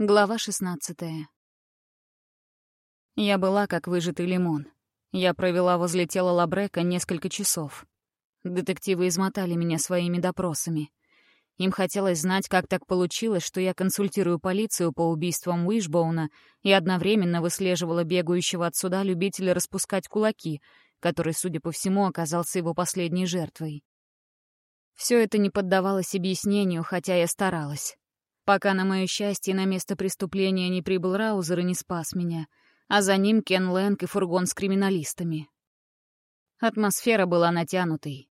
Глава 16 Я была как выжатый лимон. Я провела возле тела Лабрека несколько часов. Детективы измотали меня своими допросами. Им хотелось знать, как так получилось, что я консультирую полицию по убийствам Уишбоуна и одновременно выслеживала бегающего от суда любителя распускать кулаки, который, судя по всему, оказался его последней жертвой. Все это не поддавалось объяснению, хотя я старалась пока, на мое счастье, на место преступления не прибыл Раузер и не спас меня, а за ним Кен Лэнг и фургон с криминалистами. Атмосфера была натянутой.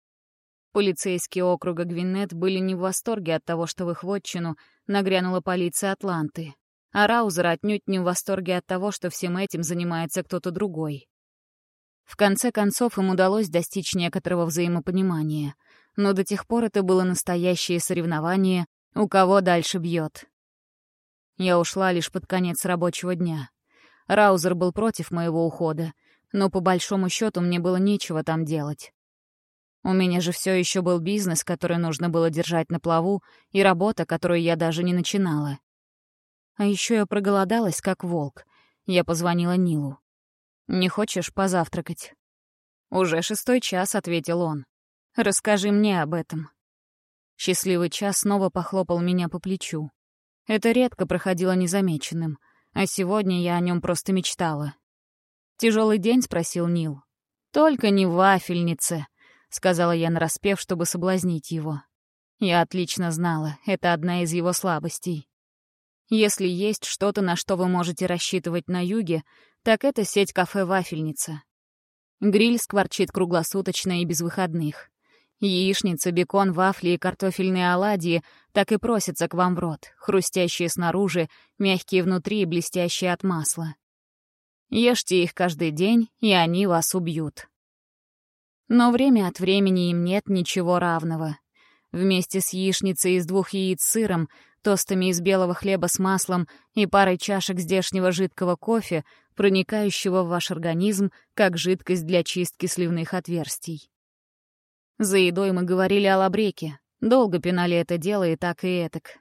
Полицейские округа Гвинет были не в восторге от того, что в их вотчину нагрянула полиция Атланты, а Раузер отнюдь не в восторге от того, что всем этим занимается кто-то другой. В конце концов, им удалось достичь некоторого взаимопонимания, но до тех пор это было настоящее соревнование, у кого дальше бьет? Я ушла лишь под конец рабочего дня. Раузер был против моего ухода, но по большому счету мне было нечего там делать. У меня же все еще был бизнес, который нужно было держать на плаву, и работа, которую я даже не начинала. А еще я проголодалась, как волк. Я позвонила Нилу. «Не хочешь позавтракать?» «Уже шестой час», — ответил он. «Расскажи мне об этом». Счастливый час снова похлопал меня по плечу. Это редко проходило незамеченным, а сегодня я о нем просто мечтала. «Тяжелый день?» — спросил Нил. «Только не вафельнице», — сказала я нараспев, чтобы соблазнить его. Я отлично знала, это одна из его слабостей. Если есть что-то, на что вы можете рассчитывать на юге, так это сеть кафе «Вафельница». Гриль скворчит круглосуточно и без выходных. Яичница, бекон, вафли и картофельные оладьи так и просятся к вам в рот, хрустящие снаружи, мягкие внутри и блестящие от масла. Ешьте их каждый день, и они вас убьют. Но время от времени им нет ничего равного. Вместе с яичницей из двух яиц с сыром, тостами из белого хлеба с маслом и парой чашек здешнего жидкого кофе, проникающего в ваш организм как жидкость для чистки сливных отверстий. За едой мы говорили о Лабреке, долго пинали это дело и так и этак.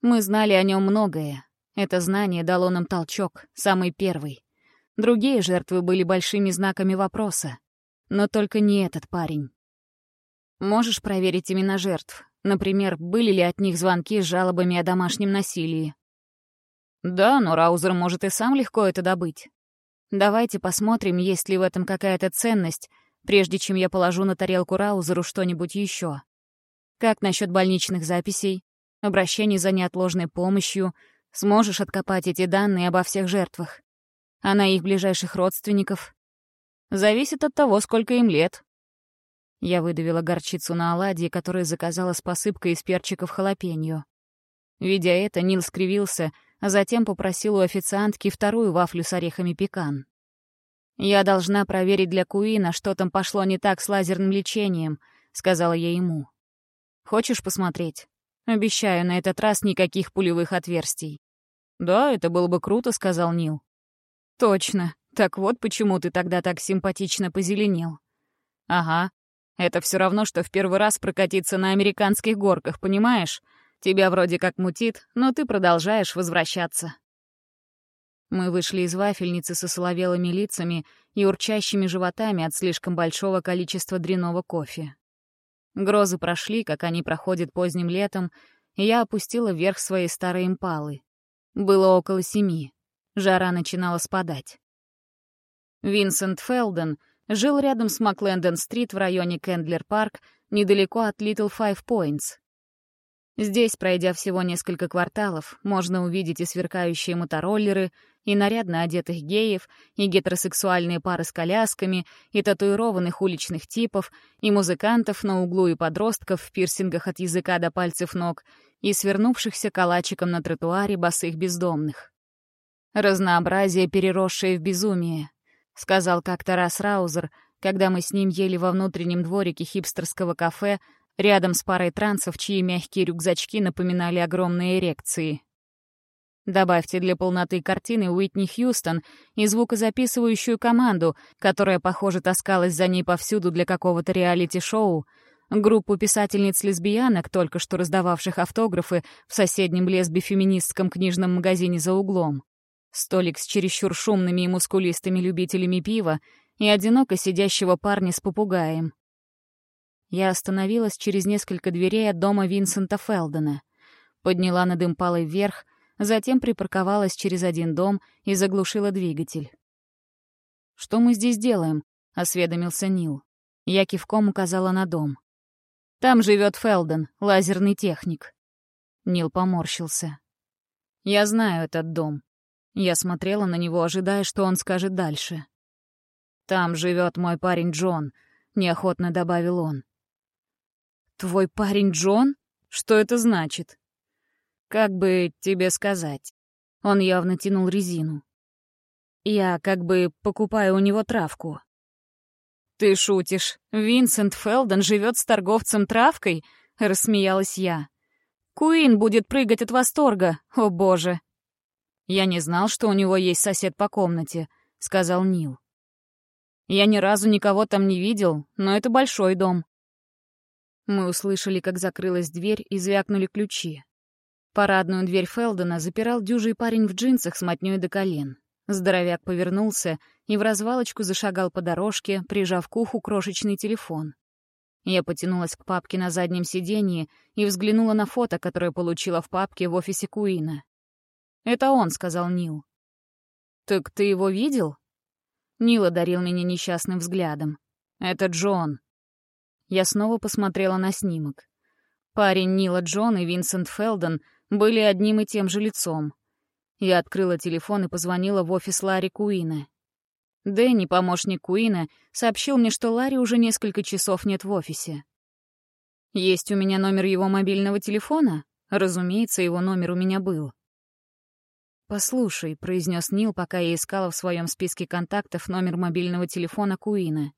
Мы знали о нем многое. Это знание дало нам толчок, самый первый. Другие жертвы были большими знаками вопроса. Но только не этот парень. Можешь проверить имена жертв? Например, были ли от них звонки с жалобами о домашнем насилии? Да, но Раузер может и сам легко это добыть. Давайте посмотрим, есть ли в этом какая-то ценность, прежде чем я положу на тарелку Раузеру что-нибудь еще. Как насчет больничных записей, обращений за неотложной помощью? Сможешь откопать эти данные обо всех жертвах? А на их ближайших родственников? Зависит от того, сколько им лет. Я выдавила горчицу на оладьи, которые заказала с посыпкой из перчиков халапеньо. Видя это, Нил скривился, а затем попросил у официантки вторую вафлю с орехами пекан. «Я должна проверить для Куина, что там пошло не так с лазерным лечением», — сказала я ему. «Хочешь посмотреть? Обещаю, на этот раз никаких пулевых отверстий». «Да, это было бы круто», — сказал Нил. «Точно. Так вот почему ты тогда так симпатично позеленел». «Ага. Это все равно, что в первый раз прокатиться на американских горках, понимаешь? Тебя вроде как мутит, но ты продолжаешь возвращаться». Мы вышли из вафельницы со соловелыми лицами и урчащими животами от слишком большого количества дряного кофе. Грозы прошли, как они проходят поздним летом, и я опустила вверх свои старые импалы. Было около семи. Жара начинала спадать. Винсент Фелден жил рядом с Маклендон-стрит в районе Кендлер-парк, недалеко от Литл Файв Пойнтс. Здесь, пройдя всего несколько кварталов, можно увидеть и сверкающие мотороллеры, и нарядно одетых геев, и гетеросексуальные пары с колясками, и татуированных уличных типов, и музыкантов на углу, и подростков в пирсингах от языка до пальцев ног, и свернувшихся калачиком на тротуаре босых бездомных. «Разнообразие, переросшее в безумие», — сказал как-то раз Раузер, когда мы с ним ели во внутреннем дворике хипстерского кафе рядом с парой трансов, чьи мягкие рюкзачки напоминали огромные эрекции. Добавьте для полноты картины Уитни Хьюстон и звукозаписывающую команду, которая, похоже, таскалась за ней повсюду для какого-то реалити-шоу. группу писательниц-лесбиянок, только что раздававших автографы в соседнем лесби-феминистском книжном магазине за углом, столик с чересчур шумными и мускулистыми любителями пива и одиноко сидящего парня с попугаем. Я остановилась через несколько дверей от дома Винсента Фелдена, подняла над импалой вверх, затем припарковалась через один дом и заглушила двигатель. «Что мы здесь делаем?» — осведомился Нил. Я кивком указала на дом. «Там живет Фелден, лазерный техник». Нил поморщился. «Я знаю этот дом». Я смотрела на него, ожидая, что он скажет дальше. «Там живет мой парень Джон», — неохотно добавил он. «Твой парень Джон? Что это значит?» «Как бы тебе сказать?» Он явно тянул резину. «Я как бы покупаю у него травку». «Ты шутишь? Винсент Фелден живет с торговцем травкой?» — рассмеялась я. «Куин будет прыгать от восторга, о боже!» «Я не знал, что у него есть сосед по комнате», — сказал Нил. «Я ни разу никого там не видел, но это большой дом». Мы услышали, как закрылась дверь и звякнули ключи. Парадную дверь Фелдена запирал дюжий парень в джинсах с мотнёй до колен. Здоровяк повернулся и в развалочку зашагал по дорожке, прижав к уху крошечный телефон. Я потянулась к папке на заднем сиденье и взглянула на фото, которое получила в папке в офисе Куина. «Это он», — сказал Нил. «Так ты его видел?» Нил одарил меня несчастным взглядом. «Это Джон». Я снова посмотрела на снимок. Парень Нила Джон и Винсент Фелден были одним и тем же лицом. Я открыла телефон и позвонила в офис Ларри Куина. Дэнни, помощник Куина, сообщил мне, что Ларри уже несколько часов нет в офисе. Есть у меня номер его мобильного телефона? Разумеется, его номер у меня был. «Послушай», — произнес Нил, пока я искала в своем списке контактов номер мобильного телефона Куина.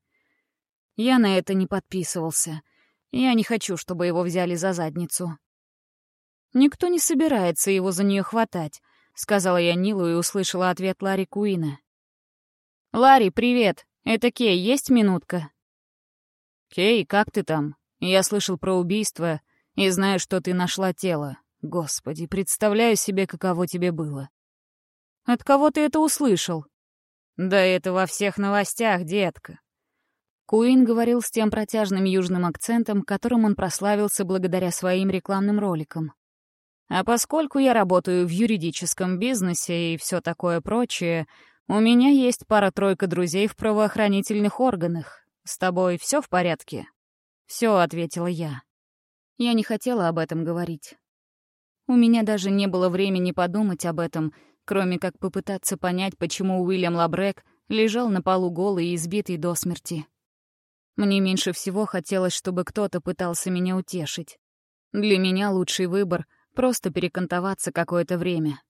«Я на это не подписывался. Я не хочу, чтобы его взяли за задницу». «Никто не собирается его за нее хватать. — сказала я Нилу и услышала ответ Ларри Куина. «Ларри, привет! Это Кей, есть минутка?» «Кей, как ты там? Я слышал про убийство и знаю, что ты нашла тело. Господи, представляю себе, каково тебе было». «От кого ты это услышал?» «Да это во всех новостях, детка». Куин говорил с тем протяжным южным акцентом, которым он прославился благодаря своим рекламным роликам. А поскольку я работаю в юридическом бизнесе и все такое прочее, у меня есть пара-тройка друзей в правоохранительных органах. С тобой все в порядке?» «Все», — ответила я. Я не хотела об этом говорить. У меня даже не было времени подумать об этом, кроме как попытаться понять, почему Уильям Лабрек лежал на полу голый и избитый до смерти. Мне меньше всего хотелось, чтобы кто-то пытался меня утешить. Для меня лучший выбор — Просто перекантоваться какое-то время.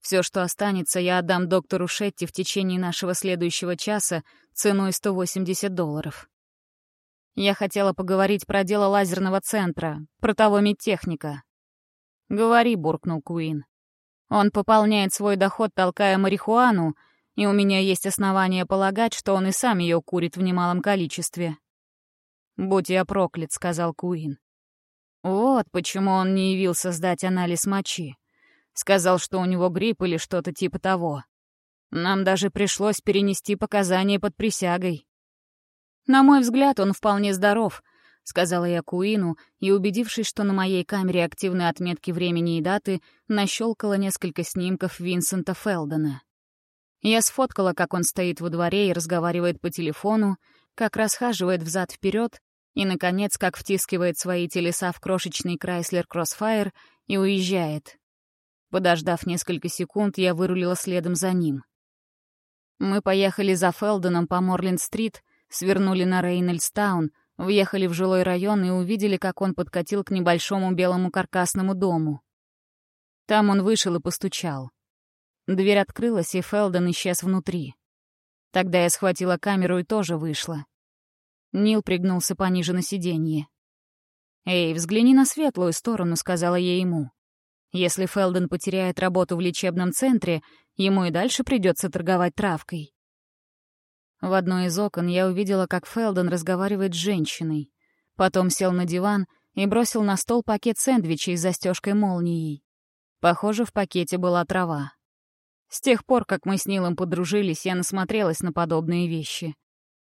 Все, что останется, я отдам доктору Шетти в течение нашего следующего часа ценой 180 долларов. Я хотела поговорить про дело лазерного центра, про того медтехника. «Говори», — буркнул Куин. «Он пополняет свой доход, толкая марихуану, и у меня есть основания полагать, что он и сам ее курит в немалом количестве». «Будь я проклят», — сказал Куин. Вот почему он не явился сдать анализ мочи. Сказал, что у него грипп или что-то типа того. Нам даже пришлось перенести показания под присягой. На мой взгляд, он вполне здоров, сказала я Куину, и, убедившись, что на моей камере активны отметки времени и даты, нащелкала несколько снимков Винсента Фелдена. Я сфоткала, как он стоит во дворе и разговаривает по телефону, как расхаживает взад-вперед, и, наконец, как втискивает свои телеса в крошечный Крайслер Кроссфайр и уезжает. Подождав несколько секунд, я вырулила следом за ним. Мы поехали за Фелденом по Морленд-стрит, свернули на Рейнольдстаун, въехали в жилой район и увидели, как он подкатил к небольшому белому каркасному дому. Там он вышел и постучал. Дверь открылась, и Фелден исчез внутри. Тогда я схватила камеру и тоже вышла. Нил пригнулся пониже на сиденье. «Эй, взгляни на светлую сторону», — сказала я ему. «Если Фелден потеряет работу в лечебном центре, ему и дальше придется торговать травкой». В одно из окон я увидела, как Фелден разговаривает с женщиной. Потом сел на диван и бросил на стол пакет сэндвичей с застежкой молнией. Похоже, в пакете была трава. С тех пор, как мы с Нилом подружились, я насмотрелась на подобные вещи.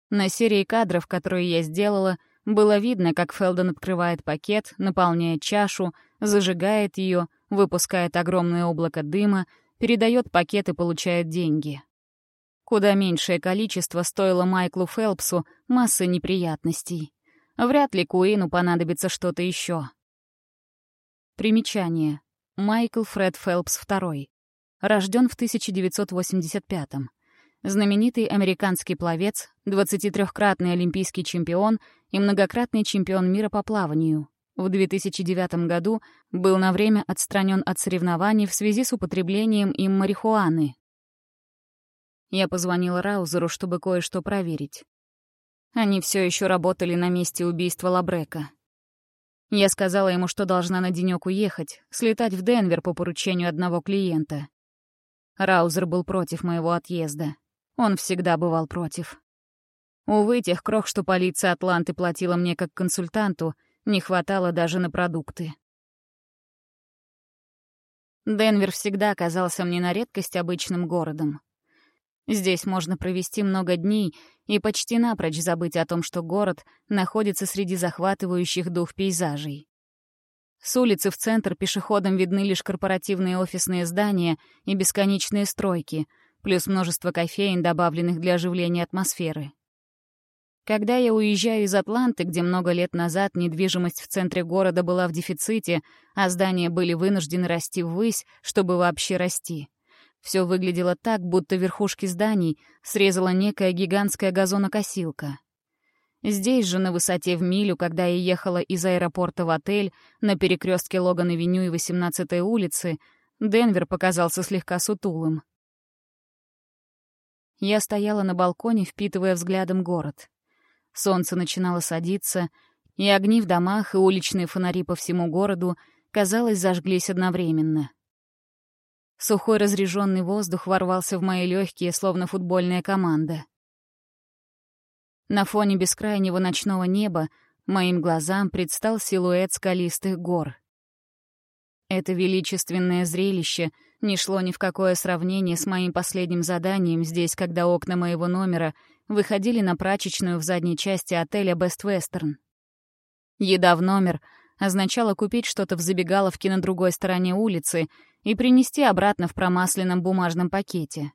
На серии кадров, которые я сделала, было видно, как Фелдон открывает пакет, наполняет чашу, зажигает ее, выпускает огромное облако дыма, передает пакет и получает деньги. Куда меньшее количество стоило Майклу Фелпсу массы неприятностей. Вряд ли Куину понадобится что-то еще. Примечание. Майкл Фред Фелпс II. Рожден в 1985 -м. Знаменитый американский пловец, 23-кратный олимпийский чемпион и многократный чемпион мира по плаванию. В 2009 году был на время отстранен от соревнований в связи с употреблением им марихуаны. Я позвонила Раузеру, чтобы кое-что проверить. Они все еще работали на месте убийства Лабрека. Я сказала ему, что должна на денек уехать, слетать в Денвер по поручению одного клиента. Раузер был против моего отъезда. Он всегда бывал против. Увы, тех крох, что полиция Атланты платила мне как консультанту, не хватало даже на продукты. Денвер всегда казался мне на редкость обычным городом. Здесь можно провести много дней и почти напрочь забыть о том, что город находится среди захватывающих дух пейзажей. С улицы в центр пешеходам видны лишь корпоративные офисные здания и бесконечные стройки, плюс множество кофеин, добавленных для оживления атмосферы. Когда я уезжаю из Атланты, где много лет назад недвижимость в центре города была в дефиците, а здания были вынуждены расти ввысь, чтобы вообще расти, все выглядело так, будто верхушки зданий срезала некая гигантская газонокосилка. Здесь же, на высоте в милю, когда я ехала из аэропорта в отель на перекрестке Логан-авеню и 18-й улицы, Денвер показался слегка сутулым. Я стояла на балконе, впитывая взглядом город. Солнце начинало садиться, и огни в домах и уличные фонари по всему городу, казалось, зажглись одновременно. Сухой разреженный воздух ворвался в мои легкие, словно футбольная команда. На фоне бескрайнего ночного неба моим глазам предстал силуэт скалистых гор. Это величественное зрелище не шло ни в какое сравнение с моим последним заданием здесь, когда окна моего номера выходили на прачечную в задней части отеля «Бест Вестерн». Еда в номер означала купить что-то в забегаловке на другой стороне улицы и принести обратно в промасленном бумажном пакете.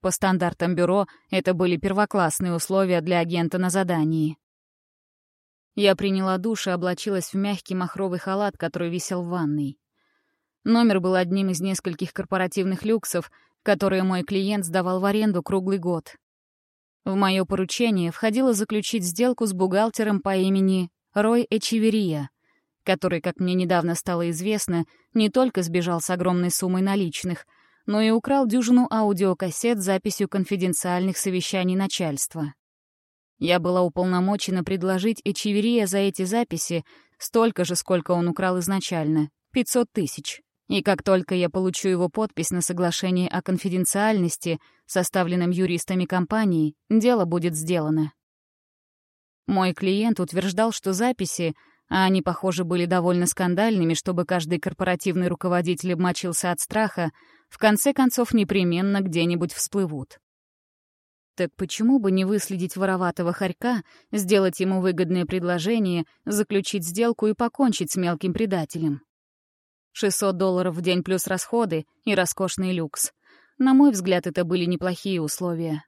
По стандартам бюро это были первоклассные условия для агента на задании. Я приняла душ и облачилась в мягкий махровый халат, который висел в ванной. Номер был одним из нескольких корпоративных люксов, которые мой клиент сдавал в аренду круглый год. В мое поручение входило заключить сделку с бухгалтером по имени Рой Эчеверия, который, как мне недавно стало известно, не только сбежал с огромной суммой наличных, но и украл дюжину аудиокассет с записью конфиденциальных совещаний начальства. Я была уполномочена предложить Эчеверия за эти записи столько же, сколько он украл изначально — 500 тысяч. И как только я получу его подпись на соглашение о конфиденциальности, составленном юристами компании, дело будет сделано. Мой клиент утверждал, что записи а они, похоже, были довольно скандальными, чтобы каждый корпоративный руководитель обмочился от страха, в конце концов непременно где-нибудь всплывут. Так почему бы не выследить вороватого хорька, сделать ему выгодное предложение, заключить сделку и покончить с мелким предателем? 600 долларов в день плюс расходы и роскошный люкс. На мой взгляд, это были неплохие условия.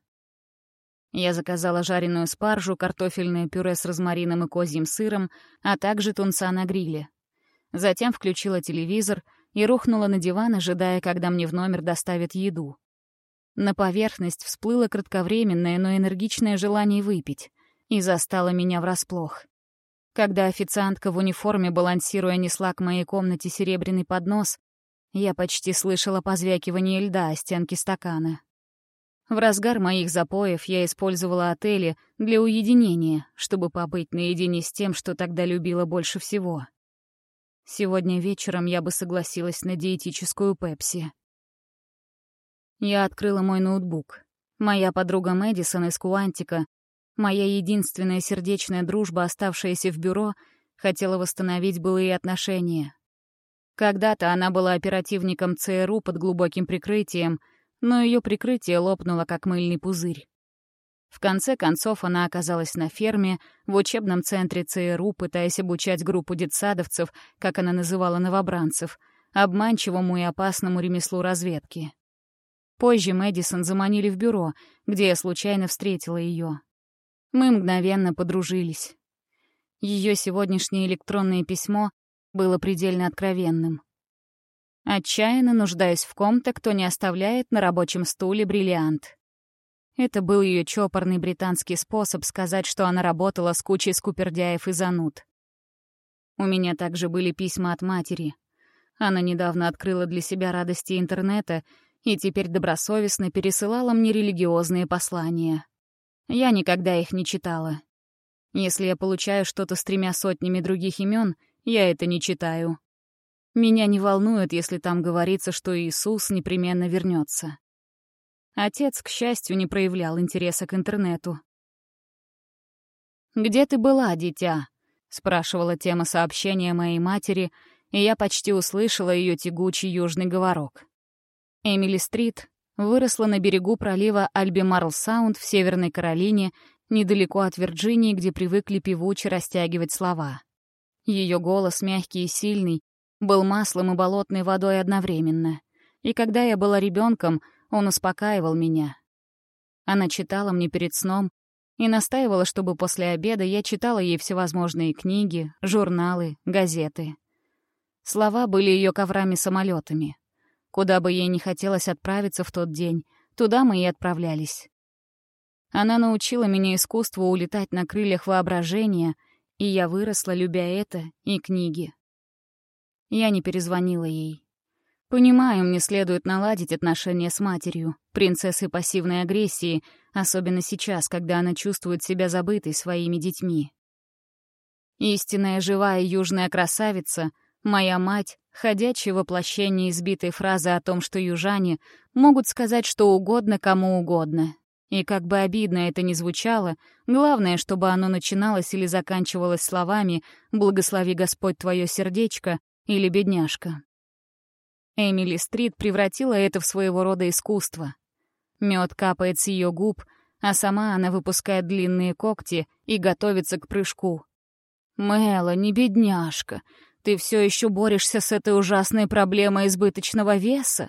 Я заказала жареную спаржу, картофельное пюре с розмарином и козьим сыром, а также тунца на гриле. Затем включила телевизор и рухнула на диван, ожидая, когда мне в номер доставят еду. На поверхность всплыло кратковременное, но энергичное желание выпить и застало меня врасплох. Когда официантка в униформе, балансируя, несла к моей комнате серебряный поднос, я почти слышала позвякивание льда о стенки стакана. В разгар моих запоев я использовала отели для уединения, чтобы побыть наедине с тем, что тогда любила больше всего. Сегодня вечером я бы согласилась на диетическую пепси. Я открыла мой ноутбук. Моя подруга Мэдисон из Куантика Моя единственная сердечная дружба, оставшаяся в бюро, хотела восстановить былые отношения. Когда-то она была оперативником ЦРУ под глубоким прикрытием, но ее прикрытие лопнуло, как мыльный пузырь. В конце концов, она оказалась на ферме, в учебном центре ЦРУ, пытаясь обучать группу детсадовцев, как она называла новобранцев, обманчивому и опасному ремеслу разведки. Позже Мэдисон заманили в бюро, где я случайно встретила ее. Мы мгновенно подружились. Ее сегодняшнее электронное письмо было предельно откровенным. Отчаянно нуждаюсь в ком-то, кто не оставляет на рабочем стуле бриллиант. Это был ее чопорный британский способ сказать, что она работала с кучей скупердяев и зануд. У меня также были письма от матери. Она недавно открыла для себя радости интернета и теперь добросовестно пересылала мне религиозные послания. Я никогда их не читала. Если я получаю что-то с тремя сотнями других имен, я это не читаю. Меня не волнует, если там говорится, что Иисус непременно вернется. Отец, к счастью, не проявлял интереса к интернету. «Где ты была, дитя?» — спрашивала тема сообщения моей матери, и я почти услышала ее тягучий южный говорок. Эмили Стрит выросла на берегу пролива Альбимарл-Саунд в Северной Каролине, недалеко от Вирджинии, где привыкли певуче растягивать слова. Ее голос, мягкий и сильный, был маслом и болотной водой одновременно. И когда я была ребенком, он успокаивал меня. Она читала мне перед сном и настаивала, чтобы после обеда я читала ей всевозможные книги, журналы, газеты. Слова были ее коврами-самолетами. Куда бы ей не хотелось отправиться в тот день, туда мы и отправлялись. Она научила меня искусству улетать на крыльях воображения, и я выросла, любя это и книги. Я не перезвонила ей. Понимаю, мне следует наладить отношения с матерью, принцессой пассивной агрессии, особенно сейчас, когда она чувствует себя забытой своими детьми. Истинная живая южная красавица, моя мать, ходячее воплощение избитой фразы о том, что южане могут сказать что угодно кому угодно. И как бы обидно это ни звучало, главное, чтобы оно начиналось или заканчивалось словами «Благослови Господь твое сердечко» или «Бедняжка». Эмили Стрит превратила это в своего рода искусство. Мед капает с ее губ, а сама она выпускает длинные когти и готовится к прыжку. «Мэла, не бедняжка, ты все еще борешься с этой ужасной проблемой избыточного веса?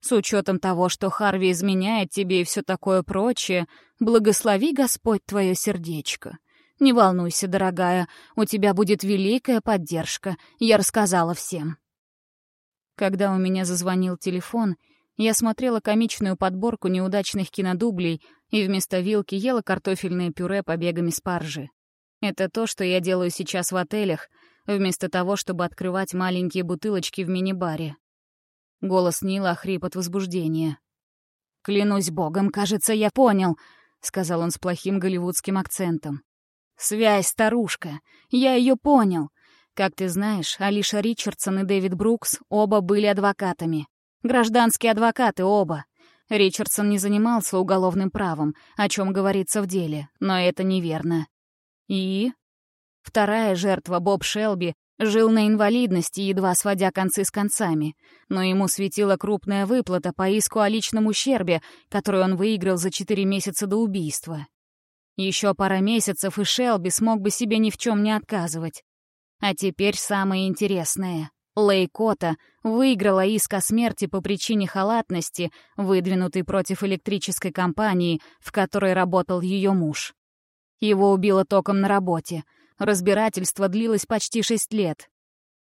С учетом того, что Харви изменяет тебе и все такое прочее, благослови Господь твое сердечко. Не волнуйся, дорогая, у тебя будет великая поддержка, я рассказала всем». Когда у меня зазвонил телефон, я смотрела комичную подборку неудачных кинодублей и вместо вилки ела картофельное пюре побегами спаржи. Это то, что я делаю сейчас в отелях, вместо того, чтобы открывать маленькие бутылочки в мини-баре. Голос Нила охрип от возбуждения. «Клянусь богом, кажется, я понял», — сказал он с плохим голливудским акцентом. «Связь, старушка. Я ее понял. Как ты знаешь, Алиша Ричардсон и Дэвид Брукс оба были адвокатами. Гражданские адвокаты оба. Ричардсон не занимался уголовным правом, о чем говорится в деле, но это неверно. И? Вторая жертва, Боб Шелби, жил на инвалидности, едва сводя концы с концами, но ему светила крупная выплата по иску о личном ущербе, которую он выиграл за четыре месяца до убийства. Еще пара месяцев, и Шелби смог бы себе ни в чем не отказывать. А теперь самое интересное. Лейкота выиграла иск о смерти по причине халатности, выдвинутый против электрической компании, в которой работал ее муж. Его убило током на работе. Разбирательство длилось почти шесть лет.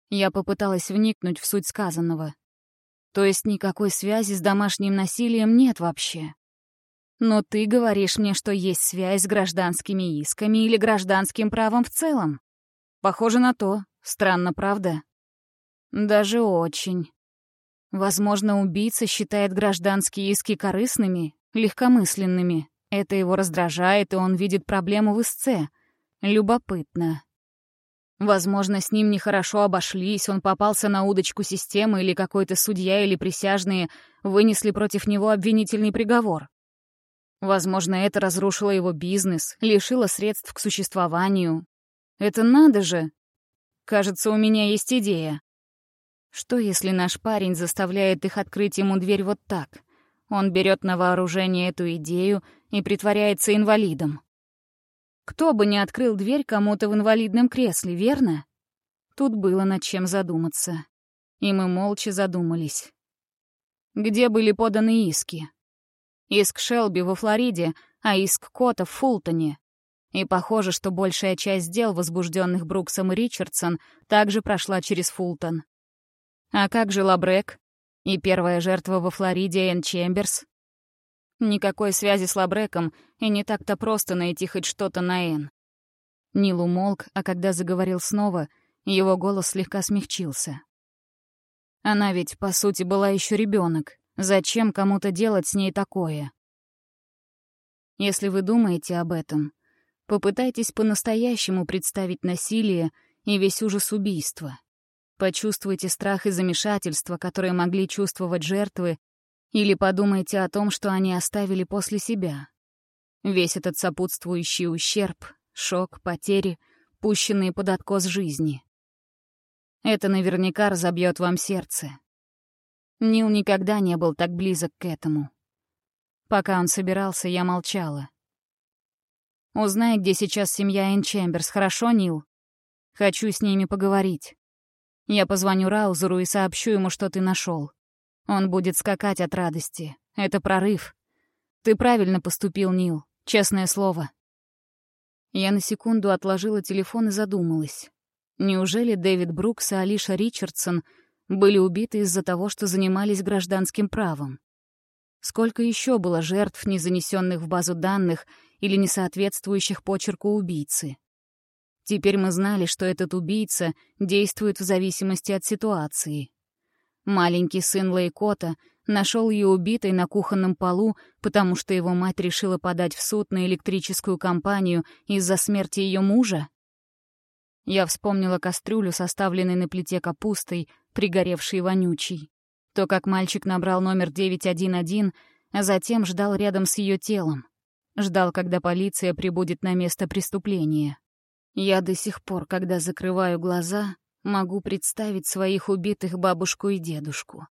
Я попыталась вникнуть в суть сказанного. То есть никакой связи с домашним насилием нет вообще. Но ты говоришь мне, что есть связь с гражданскими исками или гражданским правом в целом. Похоже на то. Странно, правда? Даже очень. Возможно, убийца считает гражданские иски корыстными, легкомысленными. Это его раздражает, и он видит проблему в истце. Любопытно. Возможно, с ним нехорошо обошлись, он попался на удочку системы или какой-то судья или присяжные вынесли против него обвинительный приговор. Возможно, это разрушило его бизнес, лишило средств к существованию. Это надо же! Кажется, у меня есть идея. Что, если наш парень заставляет их открыть ему дверь вот так? Он берет на вооружение эту идею и притворяется инвалидом. Кто бы не открыл дверь кому-то в инвалидном кресле, верно? Тут было над чем задуматься. И мы молча задумались. Где были поданы иски? Иск Шелби во Флориде, а иск Кота в Фултоне. И похоже, что большая часть дел, возбужденных Бруксом и Ричардсон, также прошла через Фултон. А как же Лабрек? И первая жертва во Флориде Энн Чемберс? Никакой связи с Лабреком, и не так-то просто найти хоть что-то на Энн. Нил умолк, а когда заговорил снова, его голос слегка смягчился. Она ведь, по сути, была еще ребенок. Зачем кому-то делать с ней такое? Если вы думаете об этом, попытайтесь по-настоящему представить насилие и весь ужас убийства. Почувствуйте страх и замешательство, которые могли чувствовать жертвы, или подумайте о том, что они оставили после себя. Весь этот сопутствующий ущерб, шок, потери, пущенные под откос жизни. Это наверняка разобьет вам сердце. Нил никогда не был так близок к этому. Пока он собирался, я молчала. «Узнай, где сейчас семья Энн Чемберс, хорошо, Нил? Хочу с ними поговорить. Я позвоню Раузеру и сообщу ему, что ты нашел. Он будет скакать от радости. Это прорыв. Ты правильно поступил, Нил. Честное слово. Я на секунду отложила телефон и задумалась. Неужели Дэвид Брукс и Алиша Ричардсон были убиты из-за того, что занимались гражданским правом? Сколько еще было жертв, не занесенных в базу данных или не соответствующих почерку убийцы? Теперь мы знали, что этот убийца действует в зависимости от ситуации. Маленький сын Лейкота нашел ее убитой на кухонном полу, потому что его мать решила подать в суд на электрическую компанию из-за смерти ее мужа? Я вспомнила кастрюлю, составленной на плите капустой, пригоревшей вонючей. То, как мальчик набрал номер 911, а затем ждал рядом с ее телом. Ждал, когда полиция прибудет на место преступления. Я до сих пор, когда закрываю глаза, могу представить своих убитых бабушку и дедушку.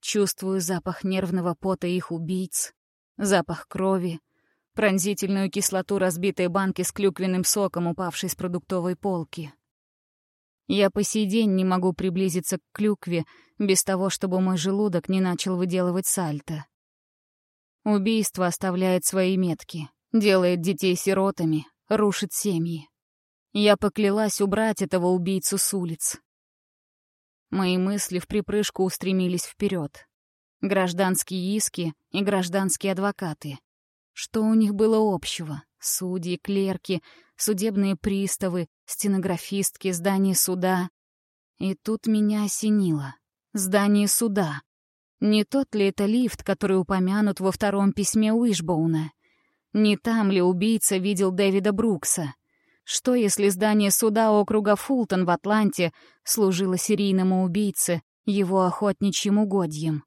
Чувствую запах нервного пота их убийц, запах крови, пронзительную кислоту разбитой банки с клюквенным соком, упавшей с продуктовой полки. Я по сей день не могу приблизиться к клюкве без того, чтобы мой желудок не начал выделывать сальто. Убийство оставляет свои метки, делает детей сиротами, рушит семьи. Я поклялась убрать этого убийцу с улиц. Мои мысли в припрыжку устремились вперед. Гражданские иски и гражданские адвокаты. Что у них было общего? Судьи, клерки, судебные приставы, стенографистки, здание суда. И тут меня осенило. Здание суда. Не тот ли это лифт, который упомянут во втором письме Уишбоуна? Не там ли убийца видел Дэвида Брукса? Что, если здание суда округа Фултон в Атланте служило серийному убийце, его охотничьим угодьем?